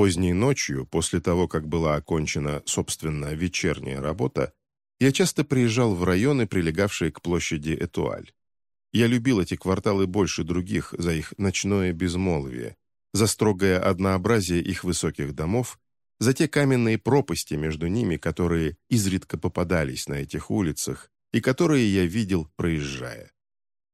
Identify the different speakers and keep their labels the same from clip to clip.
Speaker 1: Поздней ночью, после того, как была окончена, собственно, вечерняя работа, я часто приезжал в районы, прилегавшие к площади Этуаль. Я любил эти кварталы больше других за их ночное безмолвие, за строгое однообразие их высоких домов, за те каменные пропасти между ними, которые изредка попадались на этих улицах и которые я видел, проезжая.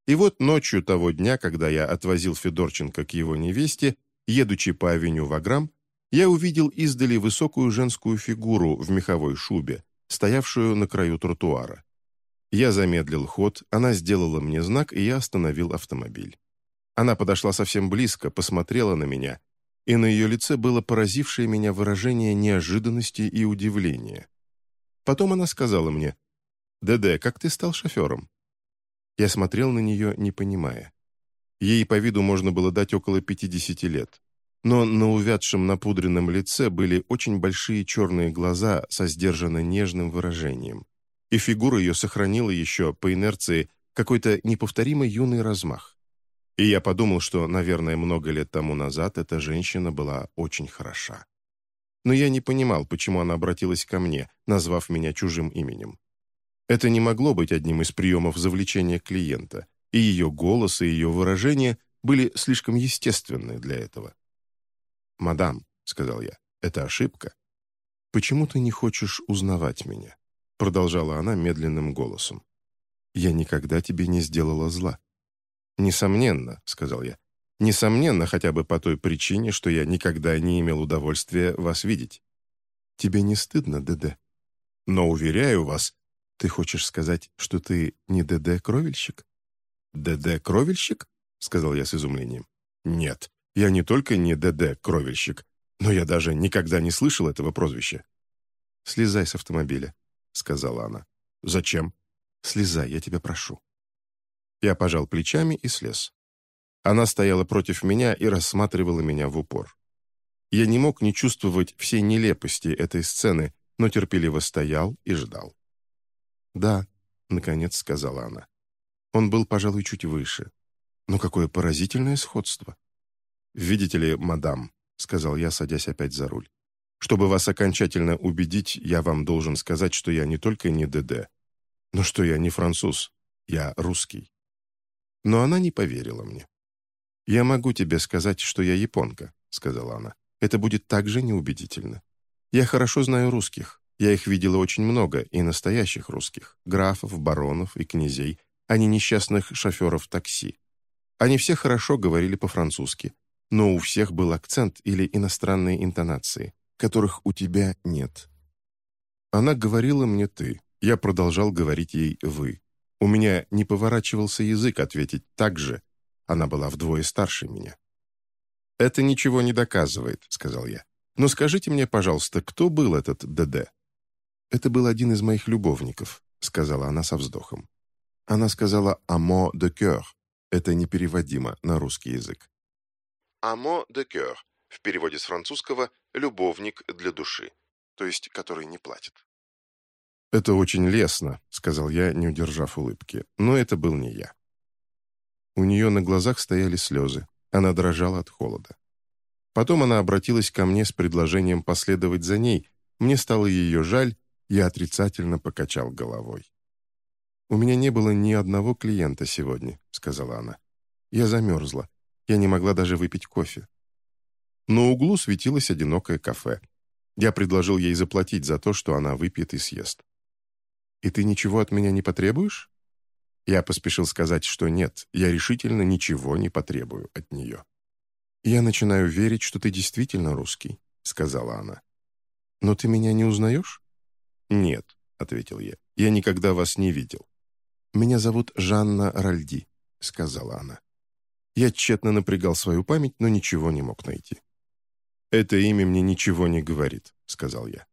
Speaker 1: И вот ночью того дня, когда я отвозил Федорченко к его невесте, едучи по авеню Ваграм, я увидел издали высокую женскую фигуру в меховой шубе, стоявшую на краю тротуара. Я замедлил ход, она сделала мне знак, и я остановил автомобиль. Она подошла совсем близко, посмотрела на меня, и на ее лице было поразившее меня выражение неожиданности и удивления. Потом она сказала мне, «ДД, как ты стал шофером?» Я смотрел на нее, не понимая. Ей по виду можно было дать около 50 лет. Но на увядшем напудренном лице были очень большие черные глаза со сдержанно нежным выражением. И фигура ее сохранила еще, по инерции, какой-то неповторимо юный размах. И я подумал, что, наверное, много лет тому назад эта женщина была очень хороша. Но я не понимал, почему она обратилась ко мне, назвав меня чужим именем. Это не могло быть одним из приемов завлечения клиента, и ее голос и ее выражение были слишком естественны для этого. «Мадам», — сказал я, — «это ошибка». «Почему ты не хочешь узнавать меня?» — продолжала она медленным голосом. «Я никогда тебе не сделала зла». «Несомненно», — сказал я, — «несомненно хотя бы по той причине, что я никогда не имел удовольствия вас видеть». «Тебе не стыдно, ДД?» «Но, уверяю вас, «Ты хочешь сказать, что ты не ДД-кровельщик?» «ДД-кровельщик?» — сказал я с изумлением. «Нет, я не только не ДД-кровельщик, но я даже никогда не слышал этого прозвища». «Слезай с автомобиля», — сказала она. «Зачем?» «Слезай, я тебя прошу». Я пожал плечами и слез. Она стояла против меня и рассматривала меня в упор. Я не мог не чувствовать всей нелепости этой сцены, но терпеливо стоял и ждал. «Да», — наконец сказала она. Он был, пожалуй, чуть выше. Но какое поразительное сходство. «Видите ли, мадам», — сказал я, садясь опять за руль. «Чтобы вас окончательно убедить, я вам должен сказать, что я не только не ДД, но что я не француз, я русский». Но она не поверила мне. «Я могу тебе сказать, что я японка», — сказала она. «Это будет так же неубедительно. Я хорошо знаю русских. Я их видела очень много, и настоящих русских, графов, баронов и князей, а не несчастных шоферов такси. Они все хорошо говорили по-французски, но у всех был акцент или иностранные интонации, которых у тебя нет. Она говорила мне «ты», я продолжал говорить ей «вы». У меня не поворачивался язык ответить так же, она была вдвое старше меня. «Это ничего не доказывает», — сказал я. «Но скажите мне, пожалуйста, кто был этот ДД?» «Это был один из моих любовников», — сказала она со вздохом. Она сказала «амо de cœur». Это непереводимо на русский язык. «Амо de cœur» в переводе с французского «любовник для души», то есть который не платит. «Это очень лестно», — сказал я, не удержав улыбки, но это был не я. У нее на глазах стояли слезы, она дрожала от холода. Потом она обратилась ко мне с предложением последовать за ней, мне стало ее жаль, я отрицательно покачал головой. «У меня не было ни одного клиента сегодня», — сказала она. «Я замерзла. Я не могла даже выпить кофе». На углу светилось одинокое кафе. Я предложил ей заплатить за то, что она выпьет и съест. «И ты ничего от меня не потребуешь?» Я поспешил сказать, что нет, я решительно ничего не потребую от нее. «Я начинаю верить, что ты действительно русский», — сказала она. «Но ты меня не узнаешь?» «Нет», — ответил я, — «я никогда вас не видел». «Меня зовут Жанна Ральди», — сказала она. Я тщетно напрягал свою память, но ничего не мог найти. «Это имя мне ничего не говорит», — сказал я.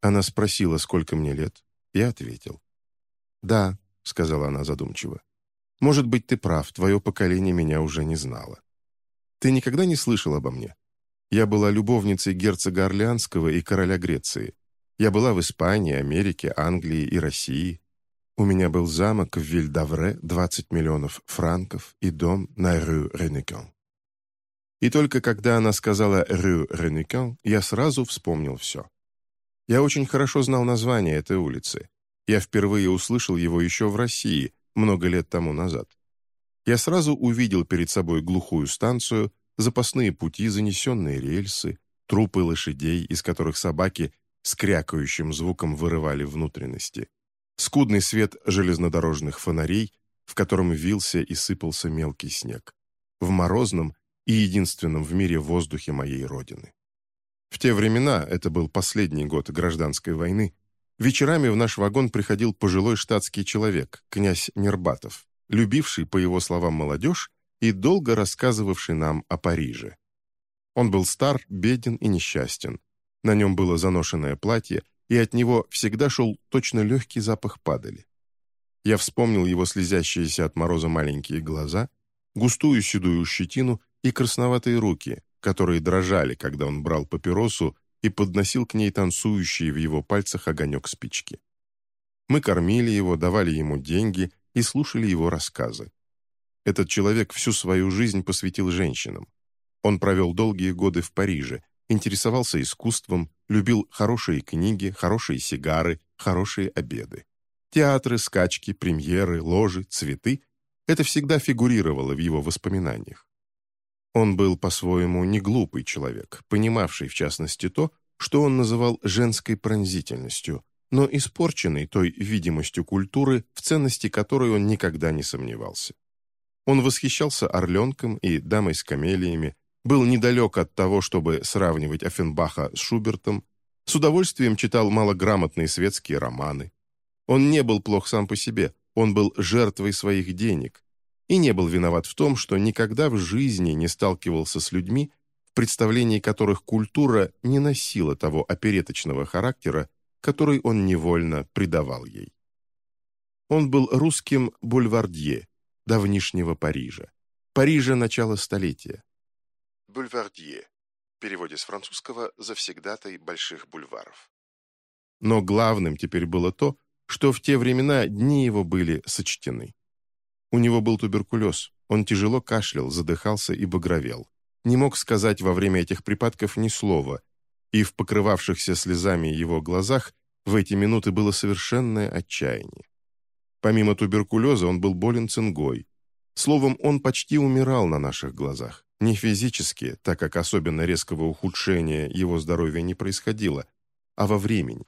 Speaker 1: Она спросила, сколько мне лет. Я ответил. «Да», — сказала она задумчиво. «Может быть, ты прав, твое поколение меня уже не знало. Ты никогда не слышал обо мне? Я была любовницей герцога Орлеанского и короля Греции. Я была в Испании, Америке, Англии и России. У меня был замок в Вильдавре, 20 миллионов франков и дом на Рю Ренекан. И только когда она сказала «Рю Ренекан», я сразу вспомнил все. Я очень хорошо знал название этой улицы. Я впервые услышал его еще в России, много лет тому назад. Я сразу увидел перед собой глухую станцию, запасные пути, занесенные рельсы, трупы лошадей, из которых собаки с крякающим звуком вырывали внутренности, скудный свет железнодорожных фонарей, в котором вился и сыпался мелкий снег, в морозном, и единственном в мире воздухе моей родины. В те времена, это был последний год гражданской войны, вечерами в наш вагон приходил пожилой штатский человек, князь Нербатов, любивший, по его словам, молодежь и долго рассказывавший нам о Париже. Он был стар, беден и несчастен. На нем было заношенное платье, и от него всегда шел точно легкий запах падали. Я вспомнил его слезящиеся от мороза маленькие глаза, густую седую щетину и красноватые руки, которые дрожали, когда он брал папиросу и подносил к ней танцующий в его пальцах огонек спички. Мы кормили его, давали ему деньги и слушали его рассказы. Этот человек всю свою жизнь посвятил женщинам. Он провел долгие годы в Париже, интересовался искусством, любил хорошие книги, хорошие сигары, хорошие обеды. Театры, скачки, премьеры, ложи, цветы – это всегда фигурировало в его воспоминаниях. Он был по-своему не глупый человек, понимавший в частности то, что он называл женской пронзительностью, но испорченный той видимостью культуры, в ценности которой он никогда не сомневался. Он восхищался орленком и дамой с камелиями, был недалек от того, чтобы сравнивать Оффенбаха с Шубертом, с удовольствием читал малограмотные светские романы. Он не был плох сам по себе, он был жертвой своих денег, и не был виноват в том, что никогда в жизни не сталкивался с людьми, в представлении которых культура не носила того опереточного характера, который он невольно придавал ей. Он был русским бульвардье давнишнего Парижа. Парижа начала столетия. Бульвардье. В переводе с французского «завсегдатай больших бульваров». Но главным теперь было то, что в те времена дни его были сочтены. У него был туберкулез. Он тяжело кашлял, задыхался и багровел. Не мог сказать во время этих припадков ни слова, и в покрывавшихся слезами его глазах в эти минуты было совершенное отчаяние. Помимо туберкулеза он был болен цингой. Словом, он почти умирал на наших глазах. Не физически, так как особенно резкого ухудшения его здоровья не происходило, а во времени.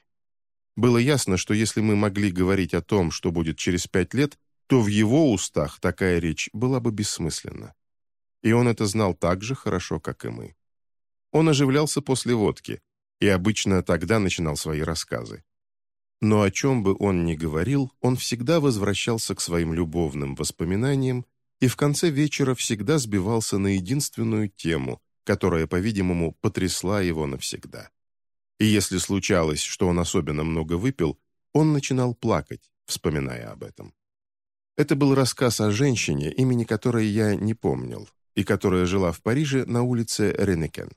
Speaker 1: Было ясно, что если мы могли говорить о том, что будет через пять лет, то в его устах такая речь была бы бессмысленна. И он это знал так же хорошо, как и мы. Он оживлялся после водки, и обычно тогда начинал свои рассказы. Но о чем бы он ни говорил, он всегда возвращался к своим любовным воспоминаниям и в конце вечера всегда сбивался на единственную тему, которая, по-видимому, потрясла его навсегда. И если случалось, что он особенно много выпил, он начинал плакать, вспоминая об этом. Это был рассказ о женщине, имени которой я не помнил, и которая жила в Париже на улице Ренекен.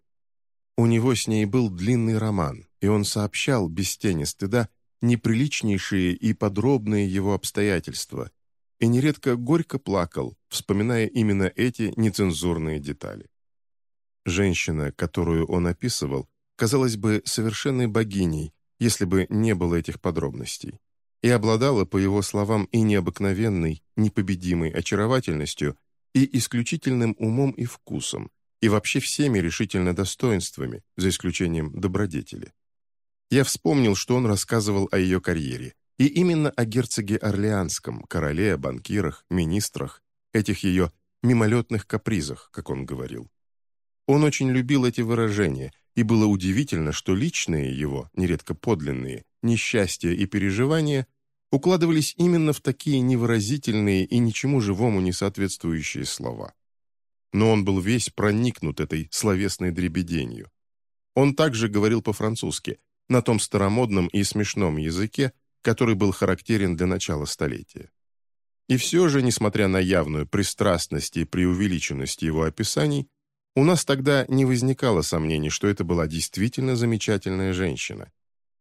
Speaker 1: У него с ней был длинный роман, и он сообщал, без тени стыда, неприличнейшие и подробные его обстоятельства, и нередко горько плакал, вспоминая именно эти нецензурные детали. Женщина, которую он описывал, казалась бы совершенной богиней, если бы не было этих подробностей и обладала, по его словам, и необыкновенной, непобедимой очаровательностью, и исключительным умом и вкусом, и вообще всеми решительно достоинствами, за исключением добродетели. Я вспомнил, что он рассказывал о ее карьере, и именно о герцоге Орлеанском, короле, банкирах, министрах, этих ее мимолетных капризах, как он говорил. Он очень любил эти выражения, и было удивительно, что личные его, нередко подлинные, несчастья и переживания укладывались именно в такие невыразительные и ничему живому не соответствующие слова. Но он был весь проникнут этой словесной дребеденью. Он также говорил по-французски, на том старомодном и смешном языке, который был характерен для начала столетия. И все же, несмотря на явную пристрастность и преувеличенность его описаний, у нас тогда не возникало сомнений, что это была действительно замечательная женщина.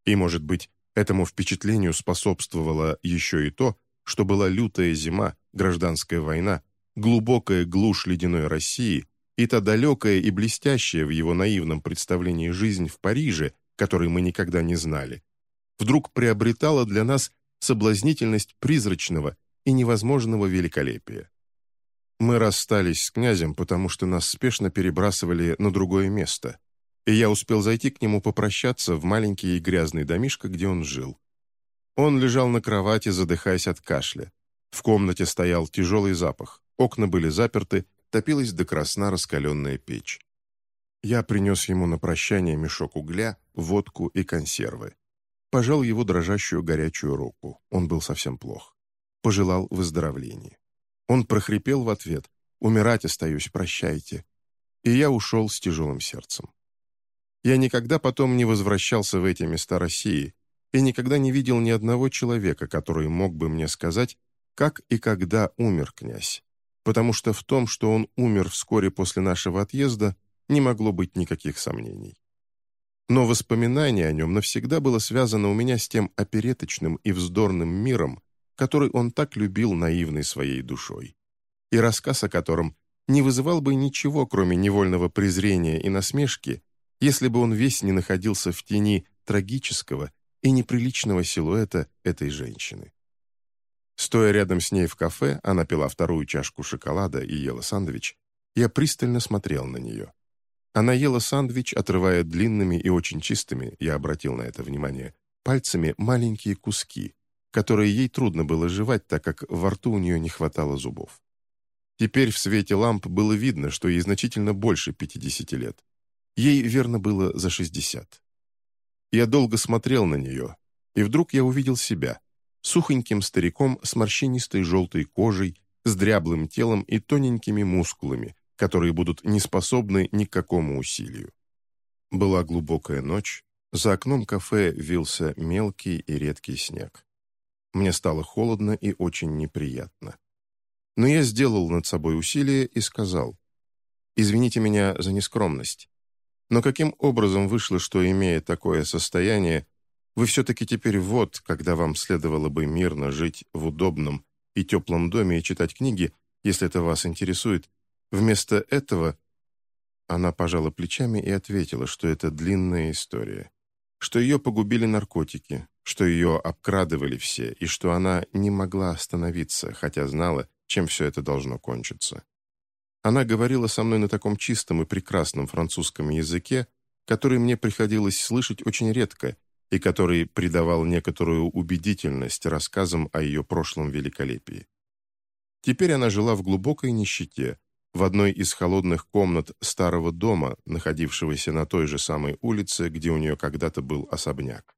Speaker 1: И, может быть, Этому впечатлению способствовало еще и то, что была лютая зима, гражданская война, глубокая глушь ледяной России, и та далекая и блестящая в его наивном представлении жизнь в Париже, которой мы никогда не знали, вдруг приобретала для нас соблазнительность призрачного и невозможного великолепия. Мы расстались с князем, потому что нас спешно перебрасывали на другое место, и я успел зайти к нему попрощаться в маленький и грязный домишко, где он жил. Он лежал на кровати, задыхаясь от кашля. В комнате стоял тяжелый запах, окна были заперты, топилась до красна раскаленная печь. Я принес ему на прощание мешок угля, водку и консервы. Пожал его дрожащую горячую руку. Он был совсем плох. Пожелал выздоровления. Он прохрипел в ответ «Умирать остаюсь, прощайте». И я ушел с тяжелым сердцем. Я никогда потом не возвращался в эти места России и никогда не видел ни одного человека, который мог бы мне сказать, как и когда умер князь. Потому что в том, что он умер вскоре после нашего отъезда, не могло быть никаких сомнений. Но воспоминание о нем навсегда было связано у меня с тем опереточным и вздорным миром, который он так любил наивной своей душой, и рассказ о котором не вызывал бы ничего, кроме невольного презрения и насмешки, если бы он весь не находился в тени трагического и неприличного силуэта этой женщины. Стоя рядом с ней в кафе, она пила вторую чашку шоколада и ела сандвич, я пристально смотрел на нее. Она ела сандвич, отрывая длинными и очень чистыми, я обратил на это внимание, пальцами маленькие куски, которые ей трудно было жевать, так как во рту у нее не хватало зубов. Теперь в свете ламп было видно, что ей значительно больше 50 лет. Ей, верно, было за 60. Я долго смотрел на нее, и вдруг я увидел себя, сухоньким стариком с морщинистой желтой кожей, с дряблым телом и тоненькими мускулами, которые будут неспособны ни к какому усилию. Была глубокая ночь, за окном кафе вился мелкий и редкий снег. Мне стало холодно и очень неприятно. Но я сделал над собой усилие и сказал, «Извините меня за нескромность, но каким образом вышло, что, имея такое состояние, вы все-таки теперь вот, когда вам следовало бы мирно жить в удобном и теплом доме и читать книги, если это вас интересует, вместо этого...» Она пожала плечами и ответила, что это длинная история, что ее погубили наркотики, что ее обкрадывали все, и что она не могла остановиться, хотя знала, чем все это должно кончиться. Она говорила со мной на таком чистом и прекрасном французском языке, который мне приходилось слышать очень редко и который придавал некоторую убедительность рассказам о ее прошлом великолепии. Теперь она жила в глубокой нищете, в одной из холодных комнат старого дома, находившегося на той же самой улице, где у нее когда-то был особняк.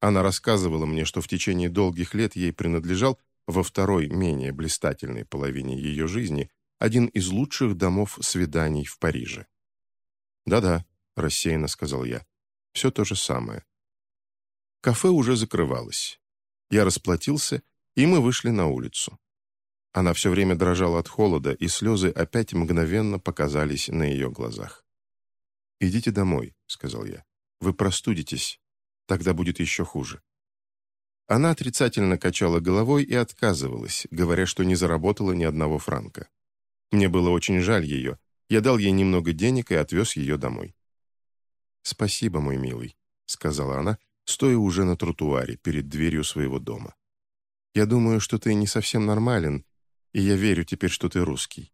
Speaker 1: Она рассказывала мне, что в течение долгих лет ей принадлежал во второй, менее блистательной половине ее жизни один из лучших домов свиданий в Париже. «Да-да», — рассеянно сказал я, — «все то же самое». Кафе уже закрывалось. Я расплатился, и мы вышли на улицу. Она все время дрожала от холода, и слезы опять мгновенно показались на ее глазах. «Идите домой», — сказал я. «Вы простудитесь. Тогда будет еще хуже». Она отрицательно качала головой и отказывалась, говоря, что не заработала ни одного франка. Мне было очень жаль ее. Я дал ей немного денег и отвез ее домой. «Спасибо, мой милый», — сказала она, стоя уже на тротуаре перед дверью своего дома. «Я думаю, что ты не совсем нормален, и я верю теперь, что ты русский.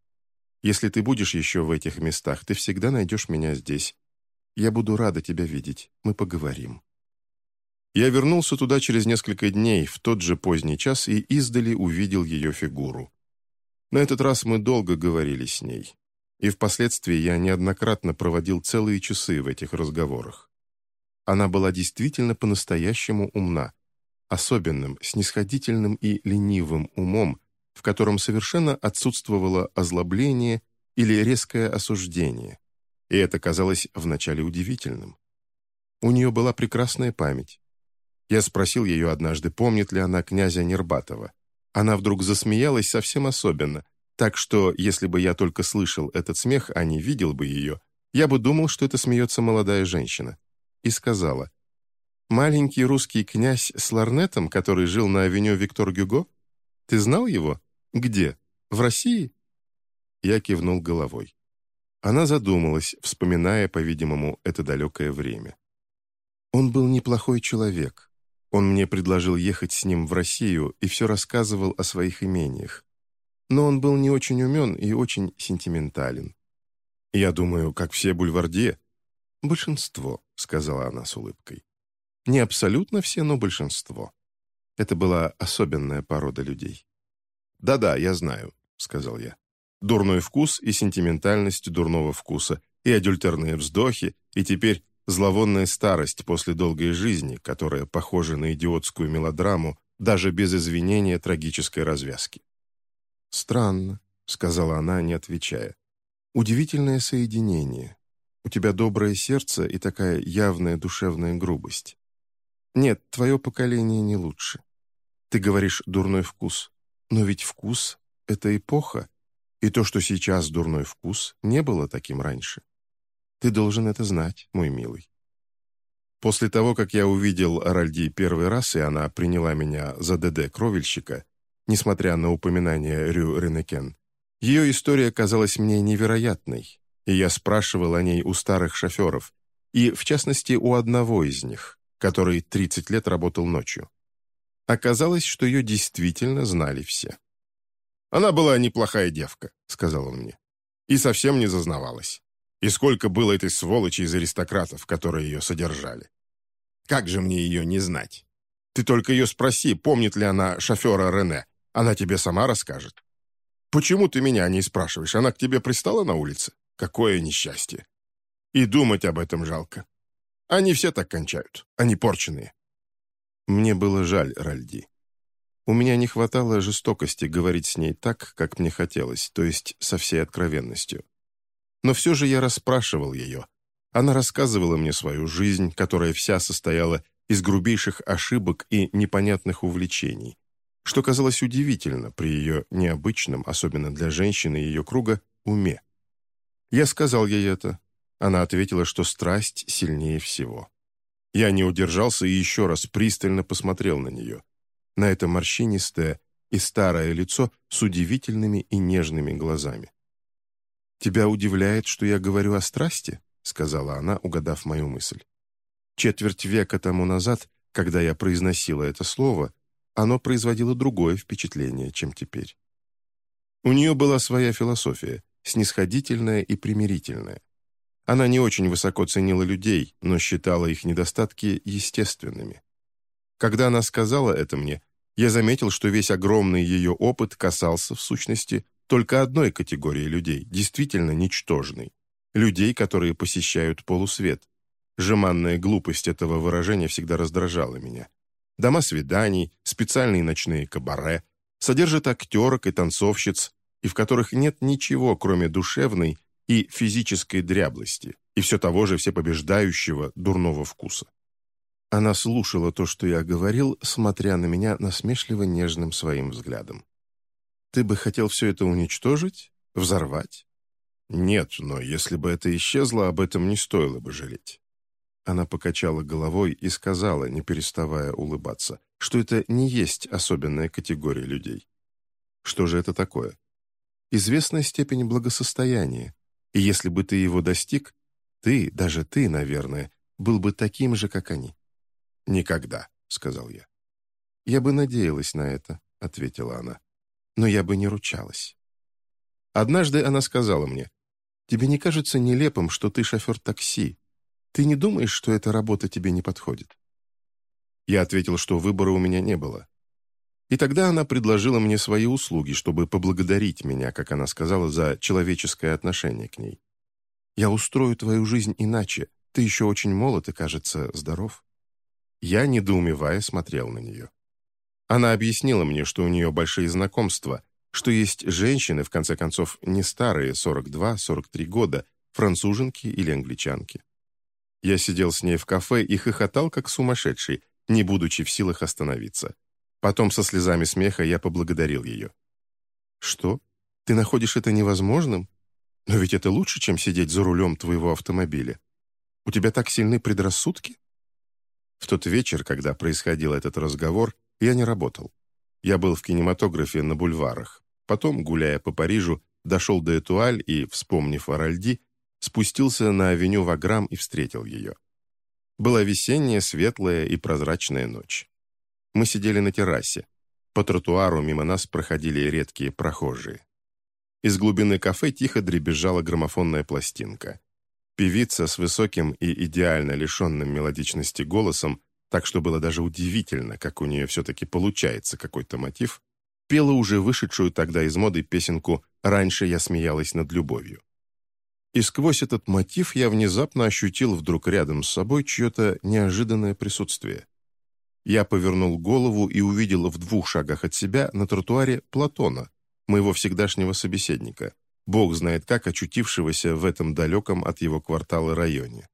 Speaker 1: Если ты будешь еще в этих местах, ты всегда найдешь меня здесь. Я буду рада тебя видеть. Мы поговорим». Я вернулся туда через несколько дней, в тот же поздний час, и издали увидел ее фигуру. На этот раз мы долго говорили с ней, и впоследствии я неоднократно проводил целые часы в этих разговорах. Она была действительно по-настоящему умна, особенным, снисходительным и ленивым умом, в котором совершенно отсутствовало озлобление или резкое осуждение, и это казалось вначале удивительным. У нее была прекрасная память. Я спросил ее однажды, помнит ли она князя Нербатова. Она вдруг засмеялась совсем особенно, так что, если бы я только слышал этот смех, а не видел бы ее, я бы думал, что это смеется молодая женщина. И сказала, «Маленький русский князь с ларнетом, который жил на авеню Виктор Гюго? Ты знал его? Где? В России?» Я кивнул головой. Она задумалась, вспоминая, по-видимому, это далекое время. Он был неплохой человек. Он мне предложил ехать с ним в Россию и все рассказывал о своих имениях. Но он был не очень умен и очень сентиментален. Я думаю, как все бульварде. «Большинство», — сказала она с улыбкой. «Не абсолютно все, но большинство. Это была особенная порода людей». «Да-да, я знаю», — сказал я. «Дурной вкус и сентиментальность дурного вкуса, и адюльтерные вздохи, и теперь зловонная старость после долгой жизни, которая похожа на идиотскую мелодраму, даже без извинения трагической развязки». «Странно», — сказала она, не отвечая. «Удивительное соединение. У тебя доброе сердце и такая явная душевная грубость. Нет, твое поколение не лучше. Ты говоришь «дурной вкус», но ведь вкус — это эпоха, и то, что сейчас дурной вкус, не было таким раньше. Ты должен это знать, мой милый. После того, как я увидел Аральди первый раз, и она приняла меня за ДД-кровельщика, несмотря на упоминание Рю Ренекен, ее история казалась мне невероятной, и я спрашивал о ней у старых шоферов, и, в частности, у одного из них, который 30 лет работал ночью. Оказалось, что ее действительно знали все. «Она была неплохая девка», — сказал он мне, «и совсем не зазнавалась. И сколько было этой сволочи из аристократов, которые ее содержали. Как же мне ее не знать? Ты только ее спроси, помнит ли она шофера Рене. Она тебе сама расскажет. Почему ты меня не спрашиваешь? Она к тебе пристала на улице? Какое несчастье! И думать об этом жалко. Они все так кончают, они порченые. Мне было жаль Ральди. У меня не хватало жестокости говорить с ней так, как мне хотелось, то есть со всей откровенностью. Но все же я расспрашивал ее. Она рассказывала мне свою жизнь, которая вся состояла из грубейших ошибок и непонятных увлечений, что казалось удивительно при ее необычном, особенно для женщины ее круга, уме. Я сказал ей это. Она ответила, что страсть сильнее всего. Я не удержался и еще раз пристально посмотрел на нее. На это морщинистое и старое лицо с удивительными и нежными глазами. «Тебя удивляет, что я говорю о страсти?» — сказала она, угадав мою мысль. Четверть века тому назад, когда я произносила это слово, оно производило другое впечатление, чем теперь. У нее была своя философия, снисходительная и примирительная. Она не очень высоко ценила людей, но считала их недостатки естественными. Когда она сказала это мне, я заметил, что весь огромный ее опыт касался, в сущности, только одной категории людей, действительно ничтожной. Людей, которые посещают полусвет. Жеманная глупость этого выражения всегда раздражала меня. Дома свиданий, специальные ночные кабаре, содержат актерок и танцовщиц, и в которых нет ничего, кроме душевной и физической дряблости, и все того же всепобеждающего дурного вкуса. Она слушала то, что я говорил, смотря на меня насмешливо нежным своим взглядом. «Ты бы хотел все это уничтожить? Взорвать?» «Нет, но если бы это исчезло, об этом не стоило бы жалеть». Она покачала головой и сказала, не переставая улыбаться, что это не есть особенная категория людей. Что же это такое? известная степень благосостояния, и если бы ты его достиг, ты, даже ты, наверное, был бы таким же, как они». «Никогда», — сказал я. «Я бы надеялась на это», — ответила она. «Но я бы не ручалась». Однажды она сказала мне, «Тебе не кажется нелепым, что ты шофер такси? Ты не думаешь, что эта работа тебе не подходит?» Я ответил, что выбора у меня не было. И тогда она предложила мне свои услуги, чтобы поблагодарить меня, как она сказала, за человеческое отношение к ней. «Я устрою твою жизнь иначе. Ты еще очень молод и, кажется, здоров». Я, недоумевая, смотрел на нее. Она объяснила мне, что у нее большие знакомства, что есть женщины, в конце концов, не старые, 42-43 года, француженки или англичанки. Я сидел с ней в кафе и хохотал, как сумасшедший, не будучи в силах остановиться. Потом со слезами смеха я поблагодарил ее. «Что? Ты находишь это невозможным? Но ведь это лучше, чем сидеть за рулем твоего автомобиля. У тебя так сильны предрассудки?» В тот вечер, когда происходил этот разговор, я не работал. Я был в кинематографе на бульварах. Потом, гуляя по Парижу, дошел до Этуаль и, вспомнив о Ральди, спустился на авеню Ваграм и встретил ее. Была весенняя, светлая и прозрачная ночь. Мы сидели на террасе. По тротуару мимо нас проходили редкие прохожие. Из глубины кафе тихо дребезжала граммофонная пластинка. Певица с высоким и идеально лишенным мелодичности голосом, так что было даже удивительно, как у нее все-таки получается какой-то мотив, пела уже вышедшую тогда из моды песенку «Раньше я смеялась над любовью». И сквозь этот мотив я внезапно ощутил вдруг рядом с собой чье-то неожиданное присутствие. Я повернул голову и увидел в двух шагах от себя на тротуаре Платона, моего всегдашнего собеседника, бог знает как очутившегося в этом далеком от его квартала районе.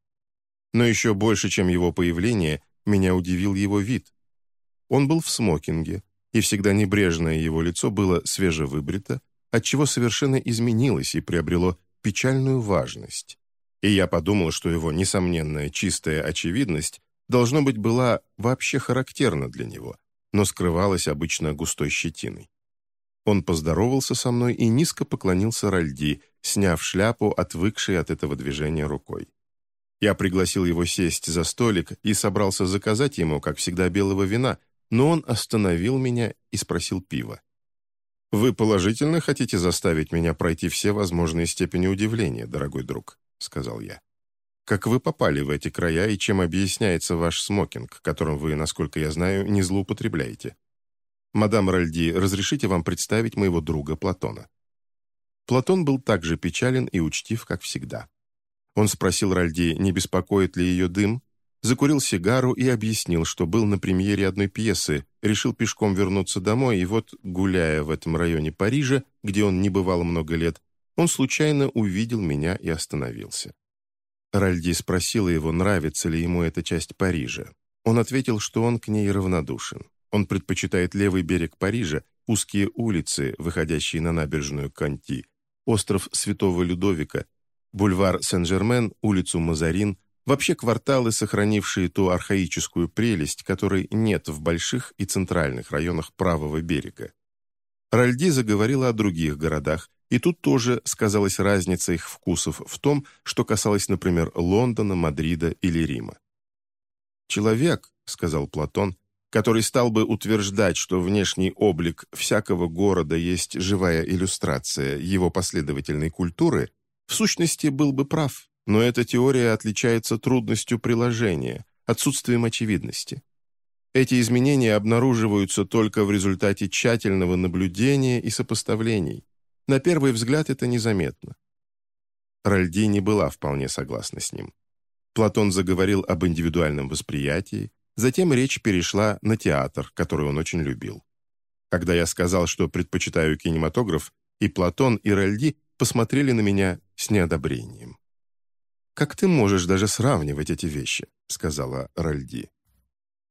Speaker 1: Но еще больше, чем его появление, меня удивил его вид. Он был в смокинге, и всегда небрежное его лицо было свежевыбрито, отчего совершенно изменилось и приобрело печальную важность. И я подумал, что его несомненная чистая очевидность должно быть была вообще характерна для него, но скрывалась обычно густой щетиной. Он поздоровался со мной и низко поклонился Ральди, сняв шляпу, отвыкшей от этого движения рукой. Я пригласил его сесть за столик и собрался заказать ему, как всегда, белого вина, но он остановил меня и спросил пива. «Вы положительно хотите заставить меня пройти все возможные степени удивления, дорогой друг?» — сказал я. «Как вы попали в эти края и чем объясняется ваш смокинг, которым вы, насколько я знаю, не злоупотребляете?» «Мадам Ральди, разрешите вам представить моего друга Платона?» Платон был так же печален и учтив, как всегда. Он спросил Ральди, не беспокоит ли ее дым, закурил сигару и объяснил, что был на премьере одной пьесы, решил пешком вернуться домой, и вот, гуляя в этом районе Парижа, где он не бывал много лет, он случайно увидел меня и остановился. Ральди спросила его, нравится ли ему эта часть Парижа. Он ответил, что он к ней равнодушен. Он предпочитает левый берег Парижа, узкие улицы, выходящие на набережную Канти, остров Святого Людовика, бульвар Сен-Жермен, улицу Мазарин, вообще кварталы, сохранившие ту архаическую прелесть, которой нет в больших и центральных районах правого берега. Ральди заговорила о других городах, и тут тоже сказалась разница их вкусов в том, что касалось, например, Лондона, Мадрида или Рима. «Человек», — сказал Платон, который стал бы утверждать, что внешний облик всякого города есть живая иллюстрация его последовательной культуры, в сущности был бы прав, но эта теория отличается трудностью приложения, отсутствием очевидности. Эти изменения обнаруживаются только в результате тщательного наблюдения и сопоставлений. На первый взгляд это незаметно. Ральди не была вполне согласна с ним. Платон заговорил об индивидуальном восприятии, Затем речь перешла на театр, который он очень любил. Когда я сказал, что предпочитаю кинематограф, и Платон, и Ральди посмотрели на меня с неодобрением. «Как ты можешь даже сравнивать эти вещи?» — сказала Ральди.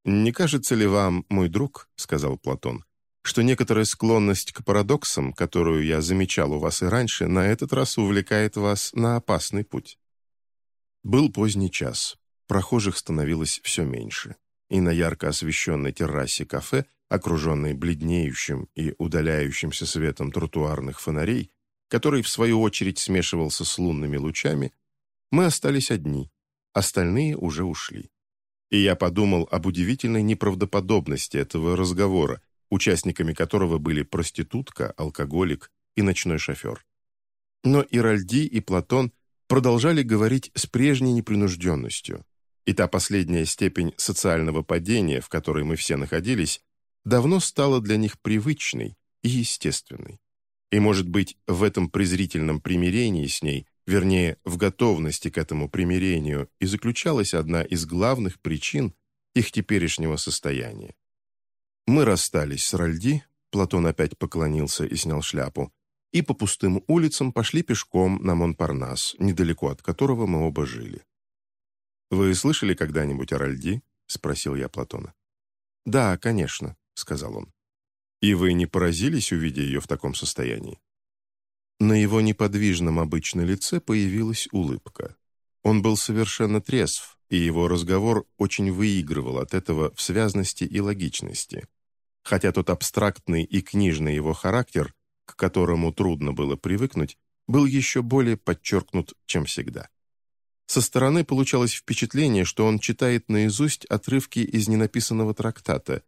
Speaker 1: «Не кажется ли вам, мой друг, — сказал Платон, — что некоторая склонность к парадоксам, которую я замечал у вас и раньше, на этот раз увлекает вас на опасный путь?» Был поздний час. Прохожих становилось все меньше и на ярко освещенной террасе кафе, окруженной бледнеющим и удаляющимся светом тротуарных фонарей, который, в свою очередь, смешивался с лунными лучами, мы остались одни, остальные уже ушли. И я подумал об удивительной неправдоподобности этого разговора, участниками которого были проститутка, алкоголик и ночной шофер. Но и Ральди, и Платон продолжали говорить с прежней непринужденностью, и та последняя степень социального падения, в которой мы все находились, давно стала для них привычной и естественной. И, может быть, в этом презрительном примирении с ней, вернее, в готовности к этому примирению, и заключалась одна из главных причин их теперешнего состояния. Мы расстались с Ральди, Платон опять поклонился и снял шляпу, и по пустым улицам пошли пешком на Монпарнас, недалеко от которого мы оба жили. «Вы слышали когда-нибудь о Ральди?» — спросил я Платона. «Да, конечно», — сказал он. «И вы не поразились, увидя ее в таком состоянии?» На его неподвижном обычном лице появилась улыбка. Он был совершенно трезв, и его разговор очень выигрывал от этого в связности и логичности. Хотя тот абстрактный и книжный его характер, к которому трудно было привыкнуть, был еще более подчеркнут, чем всегда. Со стороны получалось впечатление, что он читает наизусть отрывки из ненаписанного трактата.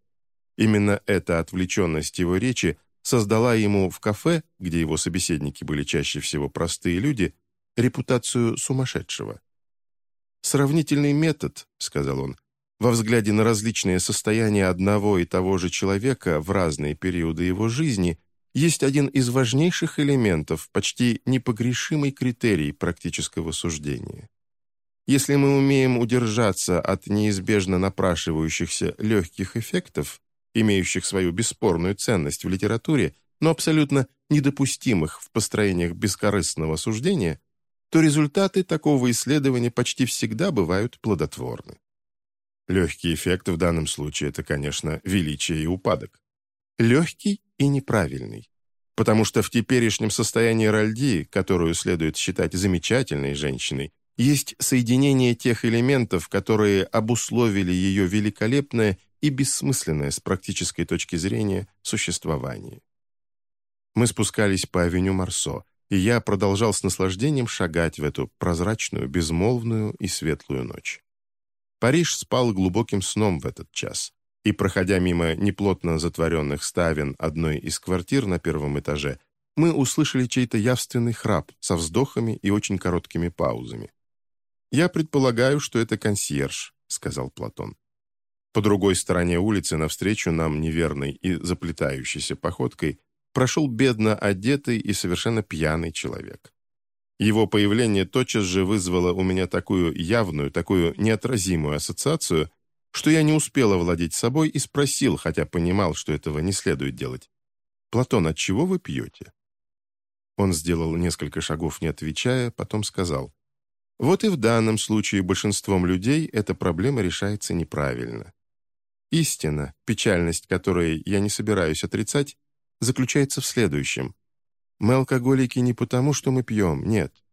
Speaker 1: Именно эта отвлеченность его речи создала ему в кафе, где его собеседники были чаще всего простые люди, репутацию сумасшедшего. «Сравнительный метод», — сказал он, во взгляде на различные состояния одного и того же человека в разные периоды его жизни есть один из важнейших элементов, почти непогрешимый критерий практического суждения. Если мы умеем удержаться от неизбежно напрашивающихся легких эффектов, имеющих свою бесспорную ценность в литературе, но абсолютно недопустимых в построениях бескорыстного суждения, то результаты такого исследования почти всегда бывают плодотворны. Легкий эффект в данном случае – это, конечно, величие и упадок. Легкий и неправильный. Потому что в теперешнем состоянии Ральди, которую следует считать замечательной женщиной, есть соединение тех элементов, которые обусловили ее великолепное и бессмысленное с практической точки зрения существование. Мы спускались по авеню Марсо, и я продолжал с наслаждением шагать в эту прозрачную, безмолвную и светлую ночь. Париж спал глубоким сном в этот час, и, проходя мимо неплотно затворенных ставен одной из квартир на первом этаже, мы услышали чей-то явственный храп со вздохами и очень короткими паузами. «Я предполагаю, что это консьерж», — сказал Платон. По другой стороне улицы, навстречу нам неверной и заплетающейся походкой, прошел бедно одетый и совершенно пьяный человек. Его появление тотчас же вызвало у меня такую явную, такую неотразимую ассоциацию, что я не успел овладеть собой и спросил, хотя понимал, что этого не следует делать. «Платон, от чего вы пьете?» Он сделал несколько шагов, не отвечая, потом сказал, «Вот и в данном случае большинством людей эта проблема решается неправильно. Истина, печальность которой я не собираюсь отрицать, заключается в следующем – мы алкоголики не потому, что мы пьем, нет.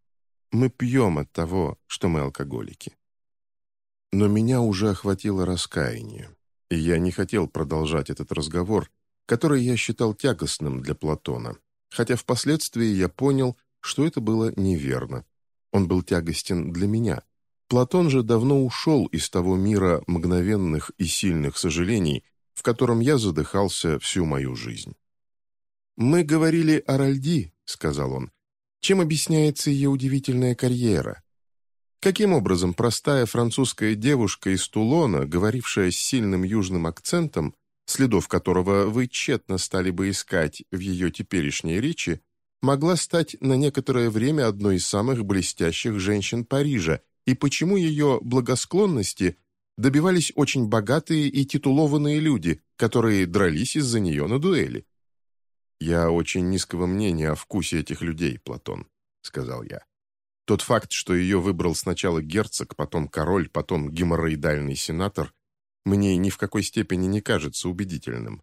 Speaker 1: Мы пьем от того, что мы алкоголики. Но меня уже охватило раскаяние, и я не хотел продолжать этот разговор, который я считал тягостным для Платона, хотя впоследствии я понял, что это было неверно. Он был тягостен для меня. Платон же давно ушел из того мира мгновенных и сильных сожалений, в котором я задыхался всю мою жизнь. «Мы говорили о Ральди», — сказал он. «Чем объясняется ее удивительная карьера? Каким образом простая французская девушка из Тулона, говорившая с сильным южным акцентом, следов которого вы тщетно стали бы искать в ее теперешней речи, могла стать на некоторое время одной из самых блестящих женщин Парижа, и почему ее благосклонности добивались очень богатые и титулованные люди, которые дрались из-за нее на дуэли? «Я очень низкого мнения о вкусе этих людей, Платон», — сказал я. Тот факт, что ее выбрал сначала герцог, потом король, потом геморроидальный сенатор, мне ни в какой степени не кажется убедительным.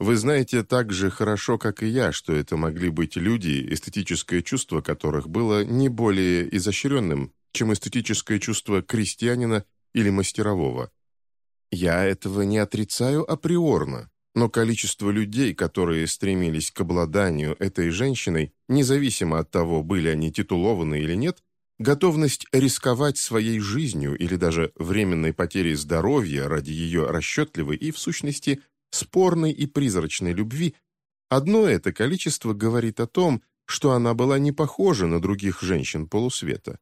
Speaker 1: Вы знаете так же хорошо, как и я, что это могли быть люди, эстетическое чувство которых было не более изощренным, чем эстетическое чувство крестьянина или мастерового. Я этого не отрицаю априорно, но количество людей, которые стремились к обладанию этой женщиной, независимо от того, были они титулованы или нет, готовность рисковать своей жизнью или даже временной потерей здоровья ради ее расчетливой и, в сущности, спорной и призрачной любви, одно это количество говорит о том, что она была не похожа на других женщин полусвета.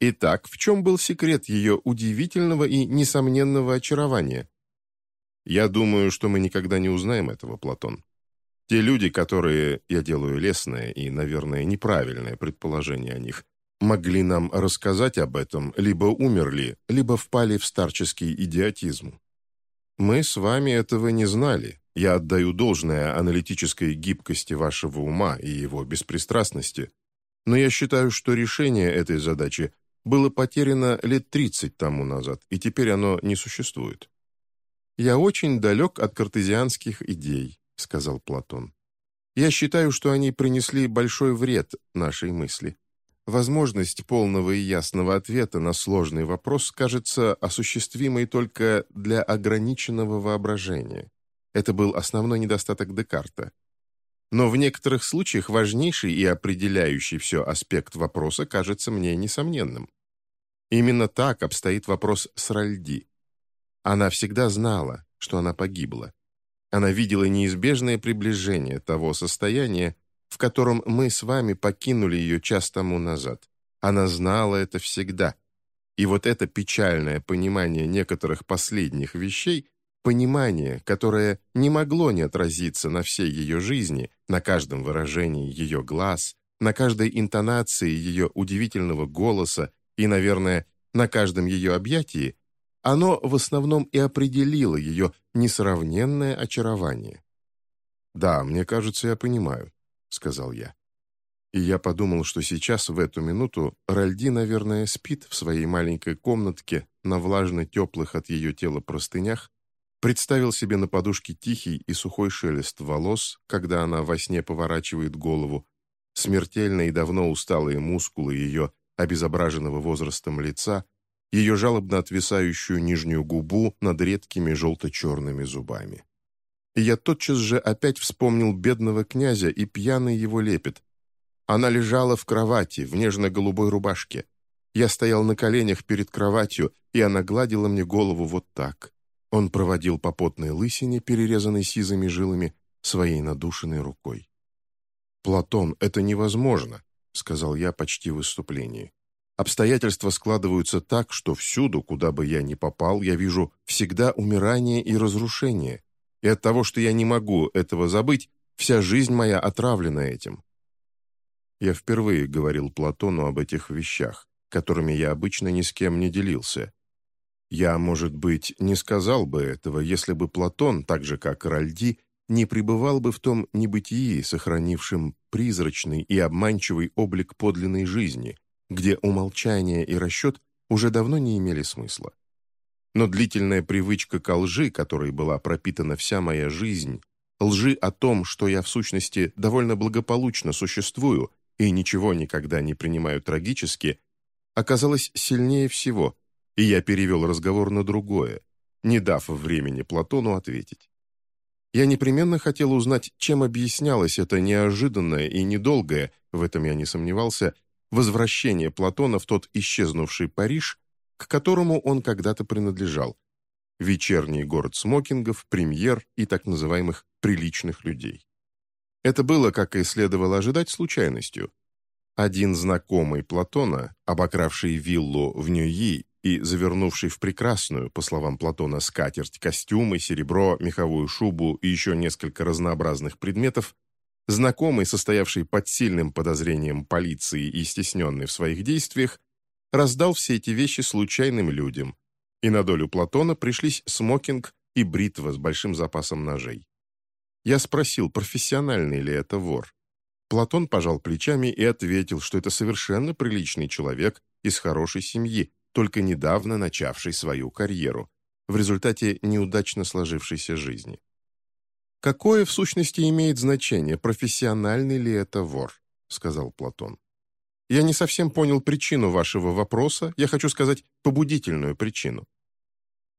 Speaker 1: Итак, в чем был секрет ее удивительного и несомненного очарования? Я думаю, что мы никогда не узнаем этого, Платон. Те люди, которые, я делаю лесное и, наверное, неправильное предположение о них, могли нам рассказать об этом, либо умерли, либо впали в старческий идиотизм. Мы с вами этого не знали. Я отдаю должное аналитической гибкости вашего ума и его беспристрастности, но я считаю, что решение этой задачи было потеряно лет 30 тому назад, и теперь оно не существует. «Я очень далек от картезианских идей», — сказал Платон. «Я считаю, что они принесли большой вред нашей мысли. Возможность полного и ясного ответа на сложный вопрос кажется осуществимой только для ограниченного воображения. Это был основной недостаток Декарта. Но в некоторых случаях важнейший и определяющий все аспект вопроса кажется мне несомненным. Именно так обстоит вопрос с Ральди. Она всегда знала, что она погибла. Она видела неизбежное приближение того состояния, в котором мы с вами покинули ее час тому назад. Она знала это всегда. И вот это печальное понимание некоторых последних вещей, понимание, которое не могло не отразиться на всей ее жизни, на каждом выражении ее глаз, на каждой интонации ее удивительного голоса и, наверное, на каждом ее объятии, оно в основном и определило ее несравненное очарование. «Да, мне кажется, я понимаю», — сказал я. И я подумал, что сейчас, в эту минуту, Ральди, наверное, спит в своей маленькой комнатке на влажно-теплых от ее тела простынях, представил себе на подушке тихий и сухой шелест волос, когда она во сне поворачивает голову, смертельно и давно усталые мускулы ее обезображенного возрастом лица, ее жалобно отвисающую нижнюю губу над редкими желто-черными зубами. И я тотчас же опять вспомнил бедного князя и пьяный его лепет. Она лежала в кровати, в нежно-голубой рубашке. Я стоял на коленях перед кроватью, и она гладила мне голову вот так. Он проводил по потной лысине, перерезанной сизыми жилами, своей надушенной рукой. «Платон, это невозможно», — сказал я почти в выступлении. Обстоятельства складываются так, что всюду, куда бы я ни попал, я вижу всегда умирание и разрушение. И от того, что я не могу этого забыть, вся жизнь моя отравлена этим. Я впервые говорил Платону об этих вещах, которыми я обычно ни с кем не делился. Я, может быть, не сказал бы этого, если бы Платон, так же как Ральди, не пребывал бы в том небытии, сохранившем призрачный и обманчивый облик подлинной жизни – где умолчание и расчет уже давно не имели смысла. Но длительная привычка к лжи, которой была пропитана вся моя жизнь, лжи о том, что я в сущности довольно благополучно существую и ничего никогда не принимаю трагически, оказалась сильнее всего, и я перевел разговор на другое, не дав времени Платону ответить. Я непременно хотел узнать, чем объяснялось это неожиданное и недолгое, в этом я не сомневался, возвращение Платона в тот исчезнувший Париж, к которому он когда-то принадлежал, вечерний город смокингов, премьер и так называемых «приличных людей». Это было, как и следовало ожидать, случайностью. Один знакомый Платона, обокравший виллу в Ньюи и завернувший в прекрасную, по словам Платона, скатерть, костюмы, серебро, меховую шубу и еще несколько разнообразных предметов, знакомый, состоявший под сильным подозрением полиции и стесненный в своих действиях, раздал все эти вещи случайным людям, и на долю Платона пришлись смокинг и бритва с большим запасом ножей. Я спросил, профессиональный ли это вор. Платон пожал плечами и ответил, что это совершенно приличный человек из хорошей семьи, только недавно начавший свою карьеру, в результате неудачно сложившейся жизни. «Какое в сущности имеет значение, профессиональный ли это вор?» — сказал Платон. «Я не совсем понял причину вашего вопроса, я хочу сказать побудительную причину».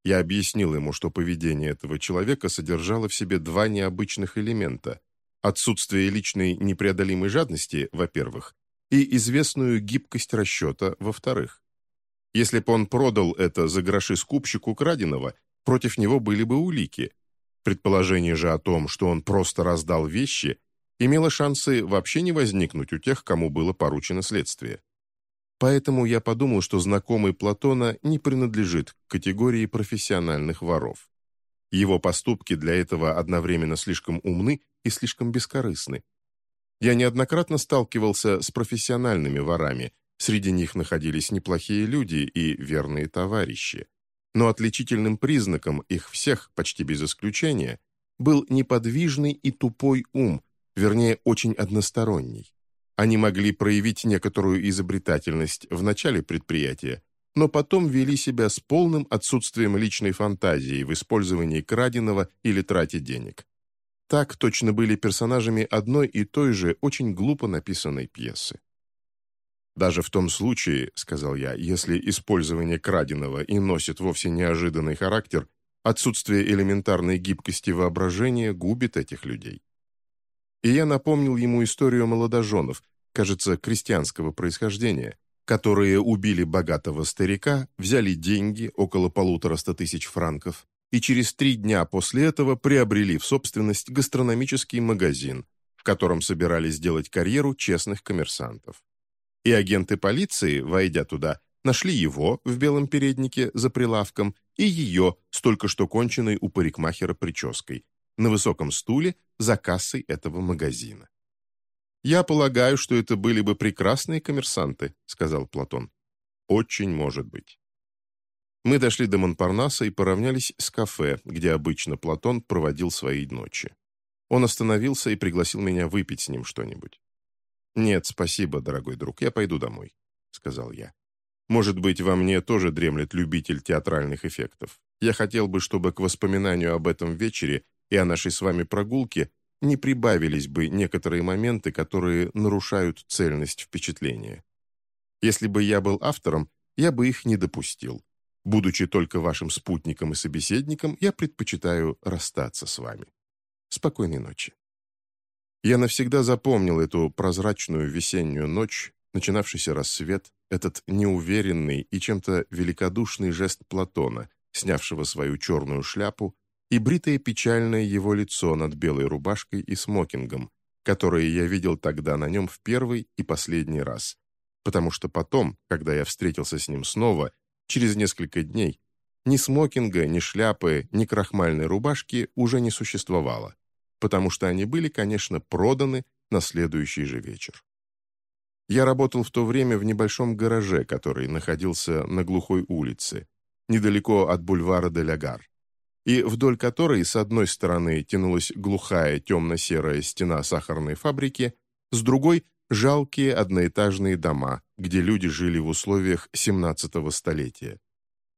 Speaker 1: Я объяснил ему, что поведение этого человека содержало в себе два необычных элемента – отсутствие личной непреодолимой жадности, во-первых, и известную гибкость расчета, во-вторых. Если бы он продал это за гроши скупщику краденого, против него были бы улики – Предположение же о том, что он просто раздал вещи, имело шансы вообще не возникнуть у тех, кому было поручено следствие. Поэтому я подумал, что знакомый Платона не принадлежит к категории профессиональных воров. Его поступки для этого одновременно слишком умны и слишком бескорыстны. Я неоднократно сталкивался с профессиональными ворами, среди них находились неплохие люди и верные товарищи но отличительным признаком их всех, почти без исключения, был неподвижный и тупой ум, вернее, очень односторонний. Они могли проявить некоторую изобретательность в начале предприятия, но потом вели себя с полным отсутствием личной фантазии в использовании краденого или трате денег. Так точно были персонажами одной и той же очень глупо написанной пьесы. Даже в том случае, сказал я, если использование краденого и носит вовсе неожиданный характер, отсутствие элементарной гибкости воображения губит этих людей. и я напомнил ему историю молодоженов, кажется, крестьянского происхождения, которые убили богатого старика, взяли деньги, около полутораста тысяч франков, и через три дня после этого приобрели в собственность гастрономический магазин, в котором собирались сделать карьеру честных коммерсантов. И агенты полиции, войдя туда, нашли его в белом переднике за прилавком и ее с только что конченной у парикмахера прической на высоком стуле за кассой этого магазина. «Я полагаю, что это были бы прекрасные коммерсанты», — сказал Платон. «Очень может быть». Мы дошли до Монпарнаса и поравнялись с кафе, где обычно Платон проводил свои ночи. Он остановился и пригласил меня выпить с ним что-нибудь. «Нет, спасибо, дорогой друг, я пойду домой», — сказал я. «Может быть, во мне тоже дремлет любитель театральных эффектов. Я хотел бы, чтобы к воспоминанию об этом вечере и о нашей с вами прогулке не прибавились бы некоторые моменты, которые нарушают цельность впечатления. Если бы я был автором, я бы их не допустил. Будучи только вашим спутником и собеседником, я предпочитаю расстаться с вами. Спокойной ночи. Я навсегда запомнил эту прозрачную весеннюю ночь, начинавшийся рассвет, этот неуверенный и чем-то великодушный жест Платона, снявшего свою черную шляпу и бритое печальное его лицо над белой рубашкой и смокингом, которые я видел тогда на нем в первый и последний раз. Потому что потом, когда я встретился с ним снова, через несколько дней, ни смокинга, ни шляпы, ни крахмальной рубашки уже не существовало, потому что они были, конечно, проданы на следующий же вечер. Я работал в то время в небольшом гараже, который находился на глухой улице, недалеко от бульвара де Лягар и вдоль которой с одной стороны тянулась глухая темно-серая стена сахарной фабрики, с другой – жалкие одноэтажные дома, где люди жили в условиях 17-го столетия.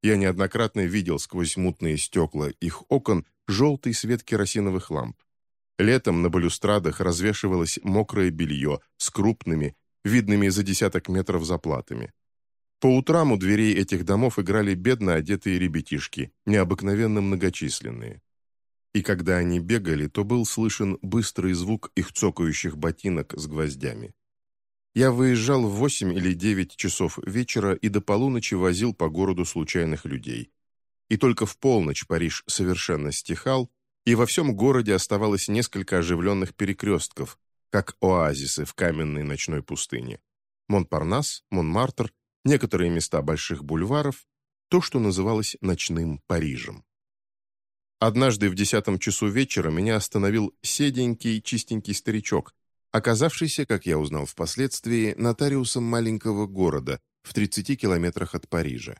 Speaker 1: Я неоднократно видел сквозь мутные стекла их окон желтый свет керосиновых ламп. Летом на балюстрадах развешивалось мокрое белье с крупными, видными за десяток метров заплатами. По утрам у дверей этих домов играли бедно одетые ребятишки, необыкновенно многочисленные. И когда они бегали, то был слышен быстрый звук их цокающих ботинок с гвоздями. Я выезжал в восемь или девять часов вечера и до полуночи возил по городу случайных людей. И только в полночь Париж совершенно стихал, и во всем городе оставалось несколько оживленных перекрестков, как оазисы в каменной ночной пустыне. Монпарнас, Монмартр некоторые места больших бульваров, то, что называлось ночным Парижем. Однажды в десятом часу вечера меня остановил седенький, чистенький старичок, оказавшийся, как я узнал впоследствии, нотариусом маленького города в 30 километрах от Парижа.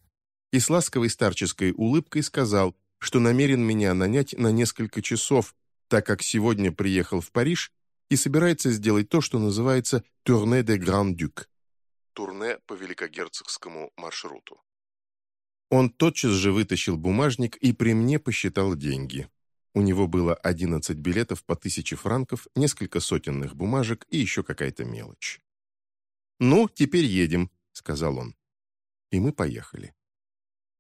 Speaker 1: И с ласковой старческой улыбкой сказал, что намерен меня нанять на несколько часов, так как сегодня приехал в Париж и собирается сделать то, что называется «tournée de Grand-Duc» турне по великогерцогскому маршруту. Он тотчас же вытащил бумажник и при мне посчитал деньги. У него было 11 билетов по тысяче франков, несколько сотенных бумажек и еще какая-то мелочь. «Ну, теперь едем», — сказал он. И мы поехали.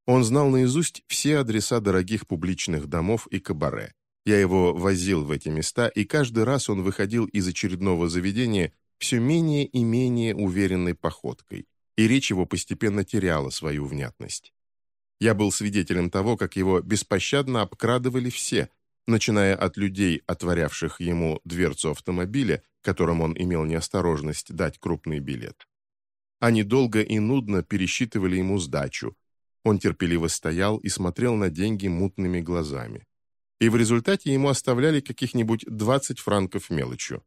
Speaker 1: Он знал наизусть все адреса дорогих публичных домов и кабаре. Я его возил в эти места, и каждый раз он выходил из очередного заведения все менее и менее уверенной походкой, и речь его постепенно теряла свою внятность. Я был свидетелем того, как его беспощадно обкрадывали все, начиная от людей, отворявших ему дверцу автомобиля, которым он имел неосторожность дать крупный билет. Они долго и нудно пересчитывали ему сдачу. Он терпеливо стоял и смотрел на деньги мутными глазами. И в результате ему оставляли каких-нибудь 20 франков мелочью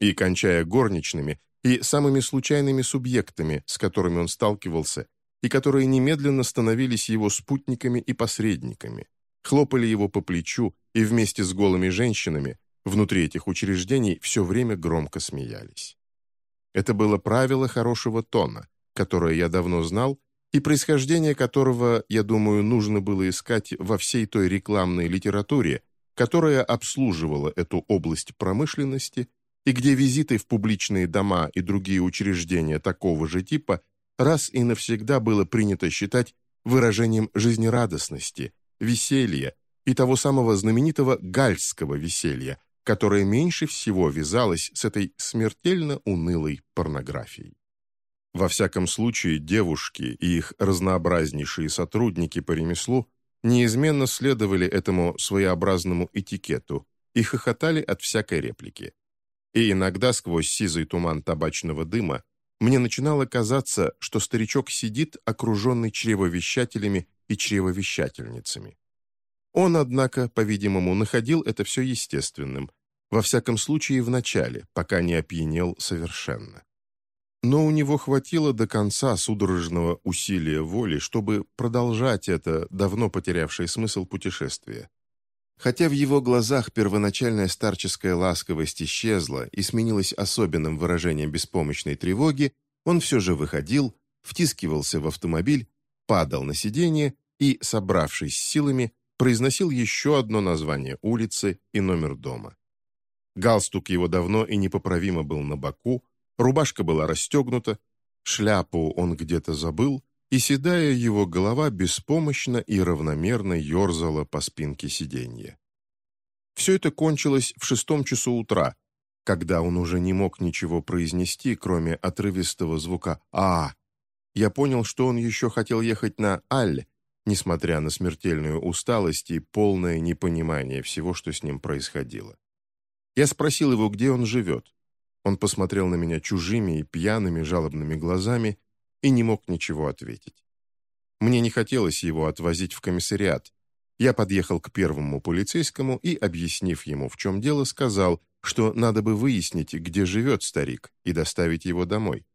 Speaker 1: и кончая горничными и самыми случайными субъектами, с которыми он сталкивался, и которые немедленно становились его спутниками и посредниками, хлопали его по плечу и вместе с голыми женщинами внутри этих учреждений все время громко смеялись. Это было правило хорошего тона, которое я давно знал, и происхождение которого, я думаю, нужно было искать во всей той рекламной литературе, которая обслуживала эту область промышленности и где визиты в публичные дома и другие учреждения такого же типа раз и навсегда было принято считать выражением жизнерадостности, веселья и того самого знаменитого гальского веселья, которая меньше всего вязалась с этой смертельно унылой порнографией. Во всяком случае, девушки и их разнообразнейшие сотрудники по ремеслу неизменно следовали этому своеобразному этикету и хохотали от всякой реплики. И иногда сквозь сизый туман табачного дыма мне начинало казаться, что старичок сидит, окруженный чревовещателями и чревовещательницами. Он, однако, по-видимому, находил это все естественным, во всяком случае в начале, пока не опьянел совершенно. Но у него хватило до конца судорожного усилия воли, чтобы продолжать это давно потерявшее смысл путешествие. Хотя в его глазах первоначальная старческая ласковость исчезла и сменилась особенным выражением беспомощной тревоги, он все же выходил, втискивался в автомобиль, падал на сиденье и, собравшись с силами, произносил еще одно название улицы и номер дома. Галстук его давно и непоправимо был на боку, рубашка была расстегнута, шляпу он где-то забыл, и седая его голова беспомощно и равномерно ерзала по спинке сиденья. Все это кончилось в шестом часу утра, когда он уже не мог ничего произнести, кроме отрывистого звука «А». Я понял, что он еще хотел ехать на «Аль», несмотря на смертельную усталость и полное непонимание всего, что с ним происходило. Я спросил его, где он живет. Он посмотрел на меня чужими и пьяными жалобными глазами и не мог ничего ответить. Мне не хотелось его отвозить в комиссариат. Я подъехал к первому полицейскому и, объяснив ему, в чем дело, сказал, что надо бы выяснить, где живет старик, и доставить его домой.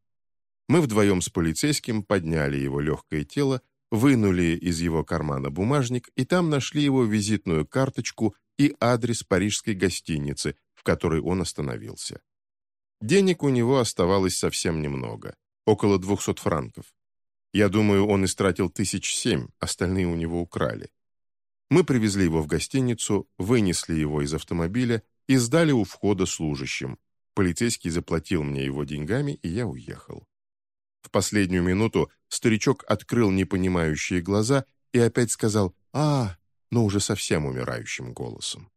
Speaker 1: Мы вдвоем с полицейским подняли его легкое тело, вынули из его кармана бумажник, и там нашли его визитную карточку и адрес парижской гостиницы, в которой он остановился. Денег у него оставалось совсем немного, около 200 франков. Я думаю, он истратил тысяч семь, остальные у него украли. Мы привезли его в гостиницу, вынесли его из автомобиля и сдали у входа служащим. Полицейский заплатил мне его деньгами, и я уехал. В последнюю минуту старичок открыл непонимающие глаза и опять сказал «А, но уже совсем умирающим голосом».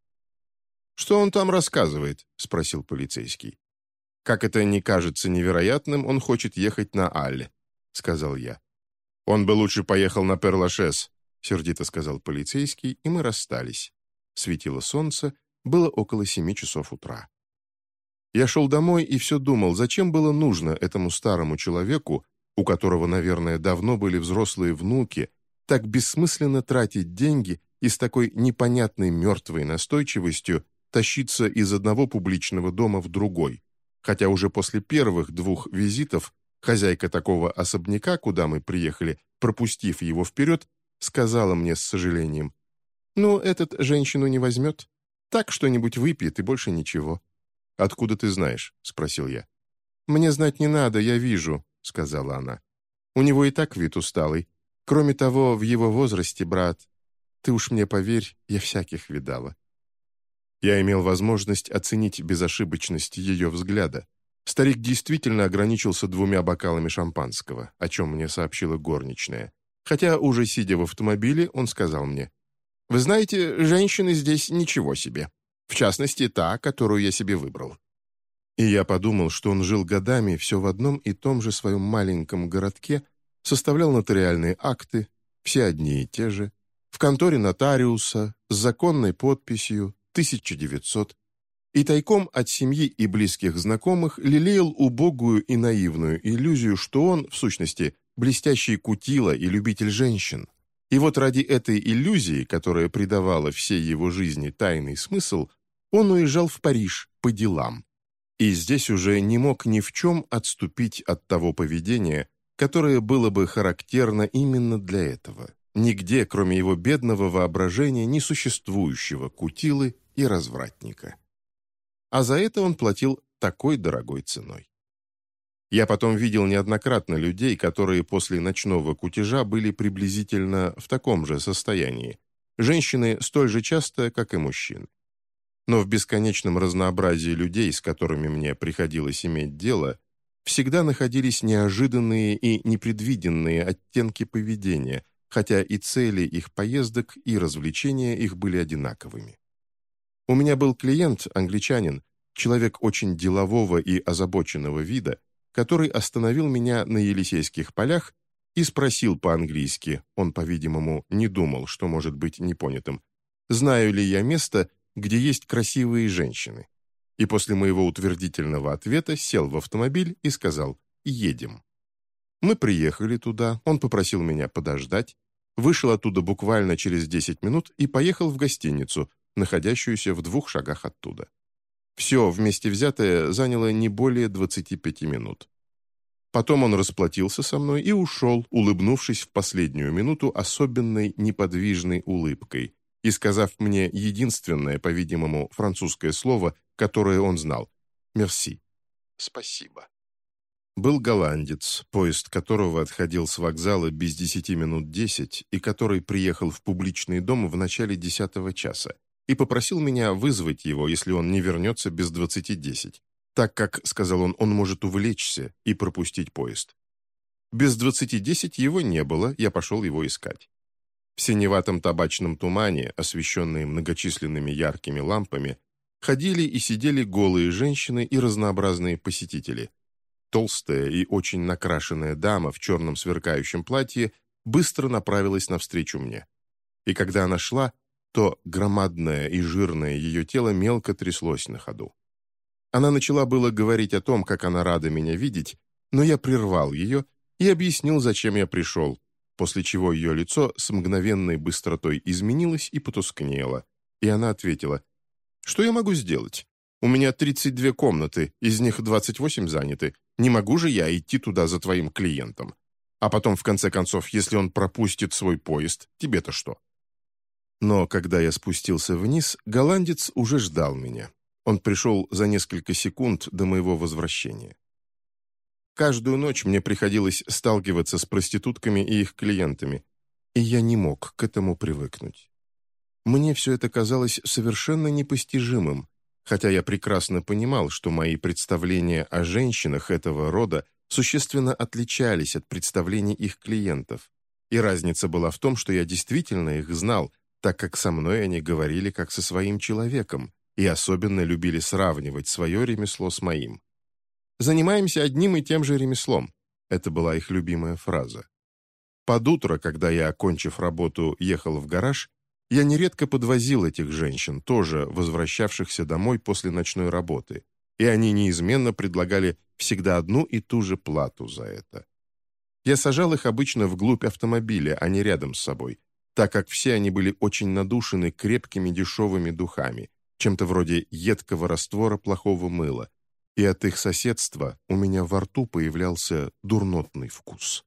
Speaker 1: «Что он там рассказывает?» — спросил полицейский. «Как это не кажется невероятным, он хочет ехать на Алле», — сказал я. «Он бы лучше поехал на Перлашес», — сердито сказал полицейский, и мы расстались. Светило солнце, было около семи часов утра. Я шел домой и все думал, зачем было нужно этому старому человеку, у которого, наверное, давно были взрослые внуки, так бессмысленно тратить деньги и с такой непонятной мертвой настойчивостью тащиться из одного публичного дома в другой, хотя уже после первых двух визитов хозяйка такого особняка, куда мы приехали, пропустив его вперед, сказала мне с сожалением, «Ну, этот женщину не возьмет. Так что-нибудь выпьет и больше ничего. «Откуда ты знаешь?» — спросил я. «Мне знать не надо, я вижу», — сказала она. «У него и так вид усталый. Кроме того, в его возрасте, брат, ты уж мне поверь, я всяких видала». Я имел возможность оценить безошибочность ее взгляда. Старик действительно ограничился двумя бокалами шампанского, о чем мне сообщила горничная. Хотя, уже сидя в автомобиле, он сказал мне, «Вы знаете, женщины здесь ничего себе. В частности, та, которую я себе выбрал. И я подумал, что он жил годами все в одном и том же своем маленьком городке, составлял нотариальные акты, все одни и те же, в конторе нотариуса, с законной подписью, 1900, и тайком от семьи и близких знакомых лелеял убогую и наивную иллюзию, что он, в сущности, блестящий кутила и любитель женщин. И вот ради этой иллюзии, которая придавала всей его жизни тайный смысл, он уезжал в Париж по делам. И здесь уже не мог ни в чем отступить от того поведения, которое было бы характерно именно для этого. Нигде, кроме его бедного воображения, не существующего кутилы и развратника. А за это он платил такой дорогой ценой. Я потом видел неоднократно людей, которые после ночного кутежа были приблизительно в таком же состоянии. Женщины столь же часто, как и мужчины но в бесконечном разнообразии людей, с которыми мне приходилось иметь дело, всегда находились неожиданные и непредвиденные оттенки поведения, хотя и цели их поездок, и развлечения их были одинаковыми. У меня был клиент, англичанин, человек очень делового и озабоченного вида, который остановил меня на Елисейских полях и спросил по-английски, он, по-видимому, не думал, что может быть непонятым, знаю ли я место, где есть красивые женщины. И после моего утвердительного ответа сел в автомобиль и сказал «Едем». Мы приехали туда, он попросил меня подождать, вышел оттуда буквально через 10 минут и поехал в гостиницу, находящуюся в двух шагах оттуда. Все вместе взятое заняло не более 25 минут. Потом он расплатился со мной и ушел, улыбнувшись в последнюю минуту особенной неподвижной улыбкой и сказав мне единственное, по-видимому, французское слово, которое он знал «Мерси» — «Спасибо». Был голландец, поезд которого отходил с вокзала без десяти минут десять и который приехал в публичный дом в начале десятого часа и попросил меня вызвать его, если он не вернется без двадцати десять так как, сказал он, он может увлечься и пропустить поезд. Без двадцати десять его не было, я пошел его искать. В синеватом табачном тумане, освещенные многочисленными яркими лампами, ходили и сидели голые женщины и разнообразные посетители. Толстая и очень накрашенная дама в черном сверкающем платье быстро направилась навстречу мне. И когда она шла, то громадное и жирное ее тело мелко тряслось на ходу. Она начала было говорить о том, как она рада меня видеть, но я прервал ее и объяснил, зачем я пришел, после чего ее лицо с мгновенной быстротой изменилось и потускнело, и она ответила, «Что я могу сделать? У меня 32 комнаты, из них 28 заняты. Не могу же я идти туда за твоим клиентом. А потом, в конце концов, если он пропустит свой поезд, тебе-то что?» Но когда я спустился вниз, голландец уже ждал меня. Он пришел за несколько секунд до моего возвращения. Каждую ночь мне приходилось сталкиваться с проститутками и их клиентами, и я не мог к этому привыкнуть. Мне все это казалось совершенно непостижимым, хотя я прекрасно понимал, что мои представления о женщинах этого рода существенно отличались от представлений их клиентов, и разница была в том, что я действительно их знал, так как со мной они говорили как со своим человеком, и особенно любили сравнивать свое ремесло с моим. «Занимаемся одним и тем же ремеслом» — это была их любимая фраза. Под утро, когда я, окончив работу, ехал в гараж, я нередко подвозил этих женщин, тоже возвращавшихся домой после ночной работы, и они неизменно предлагали всегда одну и ту же плату за это. Я сажал их обычно вглубь автомобиля, а не рядом с собой, так как все они были очень надушены крепкими дешевыми духами, чем-то вроде едкого раствора плохого мыла, и от их соседства у меня во рту появлялся дурнотный вкус.